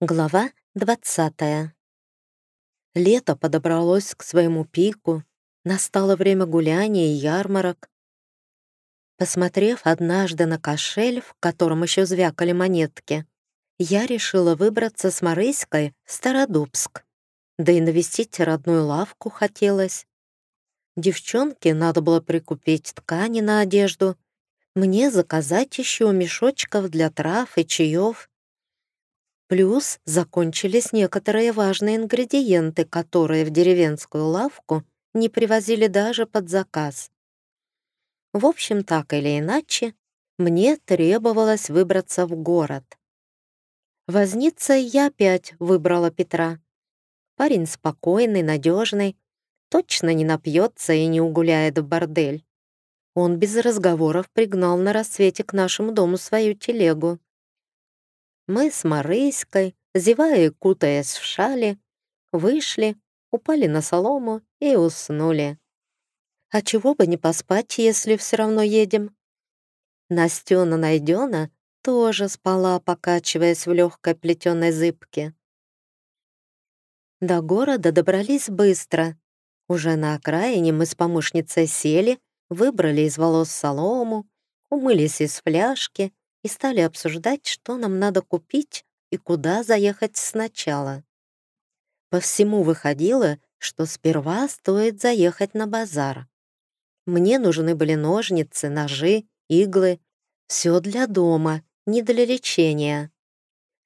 Глава 20. Лето подобралось к своему пику, настало время гуляний и ярмарок. Посмотрев однажды на кошель, в котором еще звякали монетки, я решила выбраться с Марыськой в Стародубск. Да и навестить родную лавку хотелось. Девчонке надо было прикупить ткани на одежду, мне заказать еще мешочков для трав и чаев, Плюс закончились некоторые важные ингредиенты, которые в деревенскую лавку не привозили даже под заказ. В общем, так или иначе, мне требовалось выбраться в город. Возница я опять выбрала Петра. Парень спокойный, надежный, точно не напьется и не угуляет в бордель. Он без разговоров пригнал на рассвете к нашему дому свою телегу. Мы с Марыськой, зевая и кутаясь в шали, вышли, упали на солому и уснули. А чего бы не поспать, если все равно едем? Настена Найдена тоже спала, покачиваясь в легкой плетеной зыбке. До города добрались быстро. Уже на окраине мы с помощницей сели, выбрали из волос солому, умылись из фляжки и стали обсуждать, что нам надо купить и куда заехать сначала. По всему выходило, что сперва стоит заехать на базар. Мне нужны были ножницы, ножи, иглы, все для дома, не для лечения.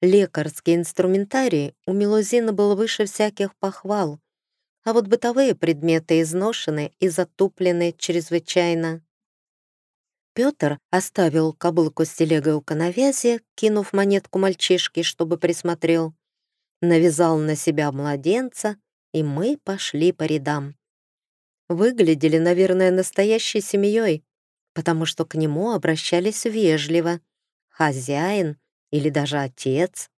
Лекарский инструментарий у Мелузины был выше всяких похвал, а вот бытовые предметы изношены и затуплены чрезвычайно. Петр оставил кобылку с телегой у коновязи, кинув монетку мальчишке, чтобы присмотрел, навязал на себя младенца, и мы пошли по рядам. Выглядели, наверное, настоящей семьей, потому что к нему обращались вежливо. Хозяин или даже отец.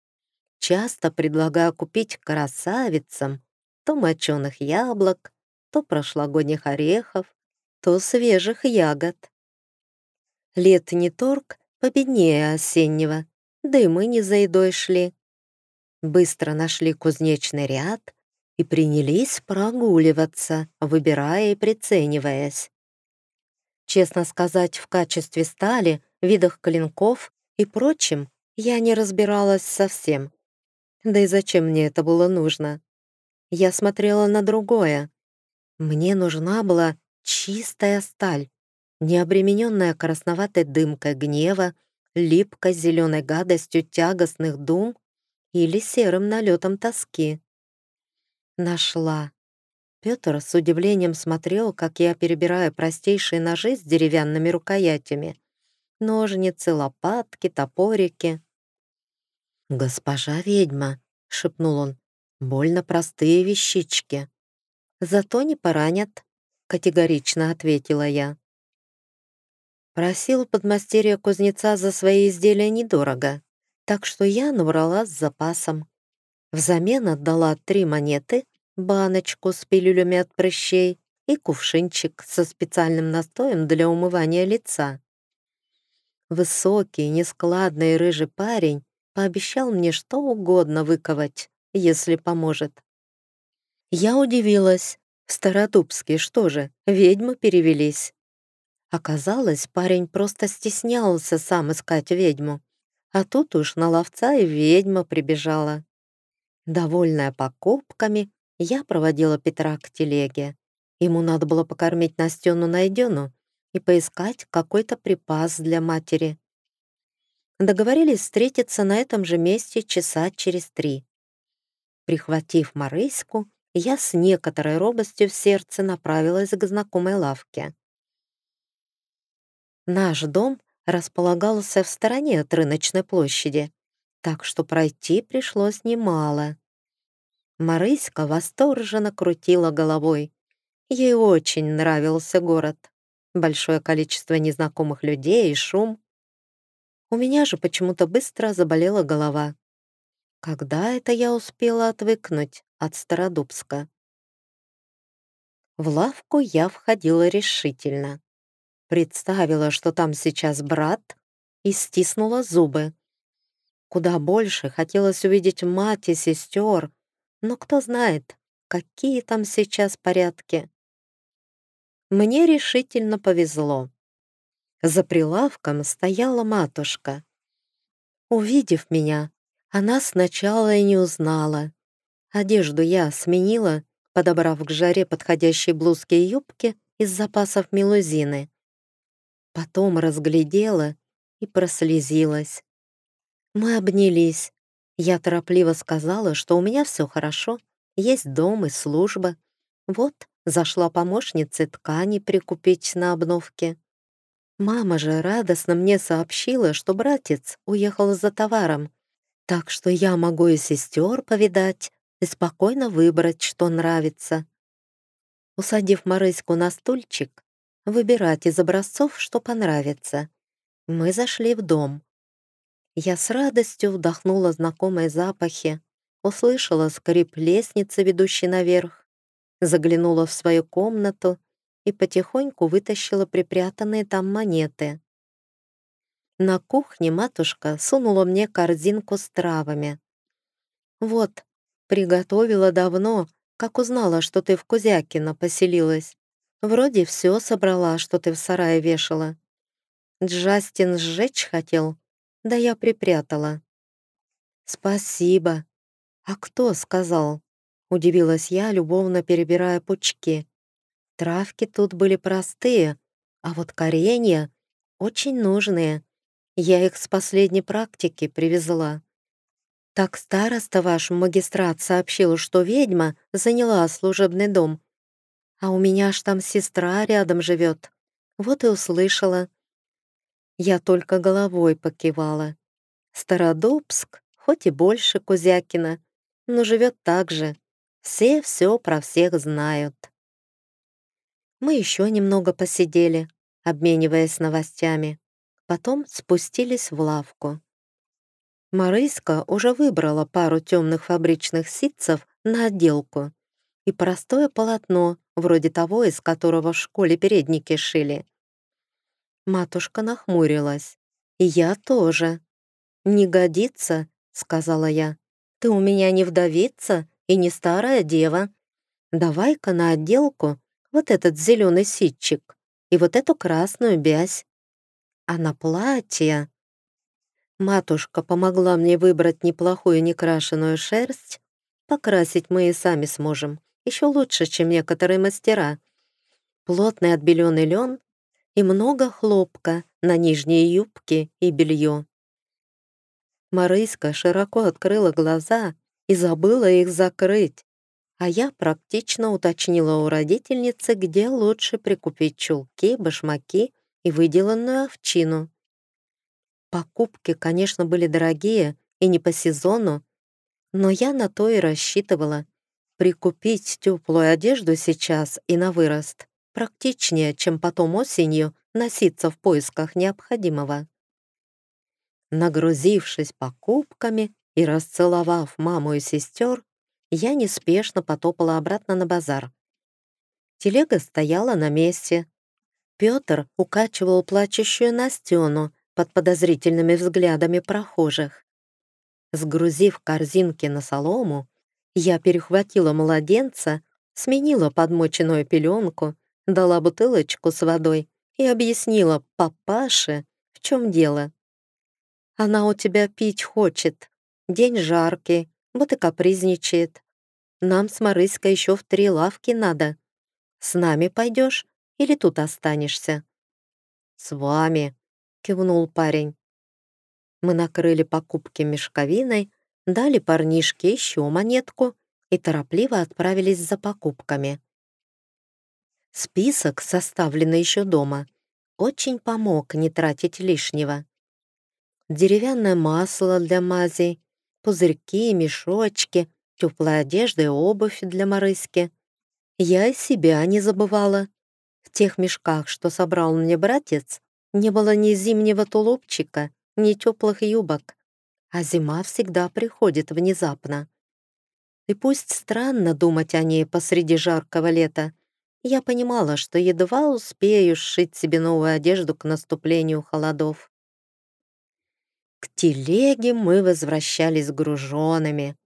Часто предлагая купить красавицам то моченых яблок, то прошлогодних орехов, то свежих ягод. Летний торг победнее осеннего, да и мы не за едой шли. Быстро нашли кузнечный ряд и принялись прогуливаться, выбирая и прицениваясь. Честно сказать, в качестве стали, видах клинков и прочим я не разбиралась совсем. Да и зачем мне это было нужно? Я смотрела на другое. Мне нужна была чистая сталь, не обремененная красноватой дымкой гнева, липкой зеленой гадостью тягостных дум или серым налетом тоски. Нашла. Петр с удивлением смотрел, как я перебираю простейшие ножи с деревянными рукоятями. Ножницы, лопатки, топорики. «Госпожа ведьма», — шепнул он, — «больно простые вещички». «Зато не поранят», — категорично ответила я. Просил подмастерья кузнеца за свои изделия недорого, так что я набрала с запасом. Взамен отдала три монеты, баночку с пилюлями от прыщей и кувшинчик со специальным настоем для умывания лица. Высокий, нескладный рыжий парень пообещал мне что угодно выковать, если поможет. Я удивилась. В Стародубске что же, ведьмы перевелись? Оказалось, парень просто стеснялся сам искать ведьму. А тут уж на ловца и ведьма прибежала. Довольная покупками, я проводила Петра к телеге. Ему надо было покормить Настену найдену и поискать какой-то припас для матери. Договорились встретиться на этом же месте часа через три. Прихватив Марыську, я с некоторой робостью в сердце направилась к знакомой лавке. Наш дом располагался в стороне от рыночной площади, так что пройти пришлось немало. Марыська восторженно крутила головой. Ей очень нравился город. Большое количество незнакомых людей и шум. У меня же почему-то быстро заболела голова. Когда это я успела отвыкнуть от Стародубска? В лавку я входила решительно представила, что там сейчас брат, и стиснула зубы. Куда больше хотелось увидеть мать и сестер, но кто знает, какие там сейчас порядки. Мне решительно повезло. За прилавком стояла матушка. Увидев меня, она сначала и не узнала. Одежду я сменила, подобрав к жаре подходящие блузки и юбки из запасов мелузины. Потом разглядела и прослезилась. Мы обнялись. Я торопливо сказала, что у меня все хорошо, есть дом и служба. Вот, зашла помощница ткани прикупить на обновке. Мама же радостно мне сообщила, что братец уехал за товаром, так что я могу и сестер повидать, и спокойно выбрать, что нравится. Усадив Марыську на стульчик, выбирать из образцов, что понравится. Мы зашли в дом. Я с радостью вдохнула знакомые запахи, услышала скрип лестницы, ведущей наверх, заглянула в свою комнату и потихоньку вытащила припрятанные там монеты. На кухне матушка сунула мне корзинку с травами. «Вот, приготовила давно, как узнала, что ты в Кузякино поселилась. Вроде все собрала, что ты в сарае вешала. Джастин сжечь хотел, да я припрятала». «Спасибо. А кто сказал?» Удивилась я, любовно перебирая пучки. Травки тут были простые, а вот коренья очень нужные. Я их с последней практики привезла. Так староста ваш магистрат сообщил, что ведьма заняла служебный дом. А у меня ж там сестра рядом живет. Вот и услышала. Я только головой покивала. Стародубск, хоть и больше Кузякина, но живет так же. Все все про всех знают. Мы еще немного посидели, обмениваясь новостями. Потом спустились в лавку. Марыська уже выбрала пару темных фабричных ситцев на отделку и простое полотно, вроде того, из которого в школе передники шили. Матушка нахмурилась. И я тоже. «Не годится», — сказала я. «Ты у меня не вдовица и не старая дева. Давай-ка на отделку вот этот зеленый ситчик и вот эту красную бязь. А на платье... Матушка помогла мне выбрать неплохую некрашенную шерсть. Покрасить мы и сами сможем. Еще лучше, чем некоторые мастера. Плотный отбеленный лен и много хлопка на нижние юбки и белье. Марыська широко открыла глаза и забыла их закрыть а я практично уточнила у родительницы, где лучше прикупить чулки, башмаки и выделанную овчину. Покупки, конечно, были дорогие и не по сезону, но я на то и рассчитывала. Прикупить теплую одежду сейчас и на вырост практичнее, чем потом осенью носиться в поисках необходимого. Нагрузившись покупками и расцеловав маму и сестер, я неспешно потопала обратно на базар. Телега стояла на месте. Петр укачивал плачущую Настену под подозрительными взглядами прохожих. Сгрузив корзинки на солому, я перехватила младенца, сменила подмоченную пеленку, дала бутылочку с водой и объяснила папаше, в чем дело. «Она у тебя пить хочет. День жаркий, вот и капризничает. Нам с Марыськой еще в три лавки надо. С нами пойдешь или тут останешься?» «С вами», — кивнул парень. Мы накрыли покупки мешковиной, дали парнишке еще монетку и торопливо отправились за покупками. Список, составленный еще дома, очень помог не тратить лишнего. Деревянное масло для мазей, пузырьки, мешочки, теплая одежда и обувь для Марыськи. Я и себя не забывала. В тех мешках, что собрал мне братец, не было ни зимнего тулупчика, ни теплых юбок, а зима всегда приходит внезапно. И пусть странно думать о ней посреди жаркого лета, я понимала, что едва успею сшить себе новую одежду к наступлению холодов. К телеге мы возвращались груженными.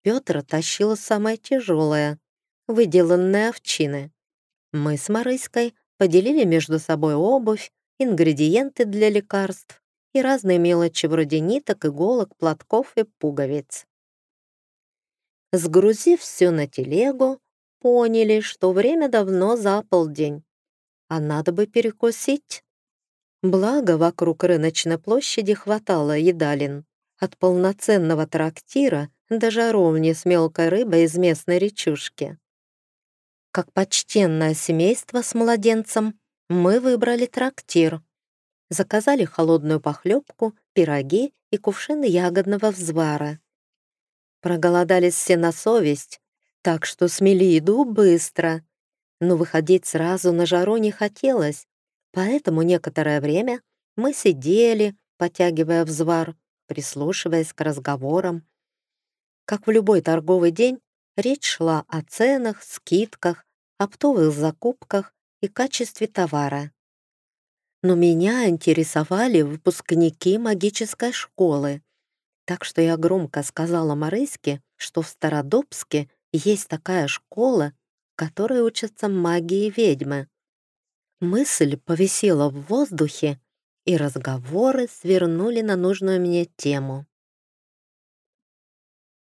Петр тащил самое тяжелое, выделанное овчины. Мы с Марыськой поделили между собой обувь, ингредиенты для лекарств и разные мелочи вроде ниток, иголок, платков и пуговиц. Сгрузив все на телегу, поняли, что время давно за полдень, а надо бы перекусить. Благо, вокруг рыночной площади хватало едалин. От полноценного трактира до жаровни с мелкой рыбой из местной речушки. Как почтенное семейство с младенцем, мы выбрали трактир. Заказали холодную похлебку, пироги и кувшины ягодного взвара. Проголодались все на совесть, так что смели еду быстро. Но выходить сразу на жару не хотелось, поэтому некоторое время мы сидели, потягивая взвар, прислушиваясь к разговорам. Как в любой торговый день, речь шла о ценах, скидках, оптовых закупках и качестве товара. Но меня интересовали выпускники магической школы, так что я громко сказала Марыське, что в Стародобске есть такая школа, в которой учатся магии ведьмы. Мысль повисела в воздухе, и разговоры свернули на нужную мне тему.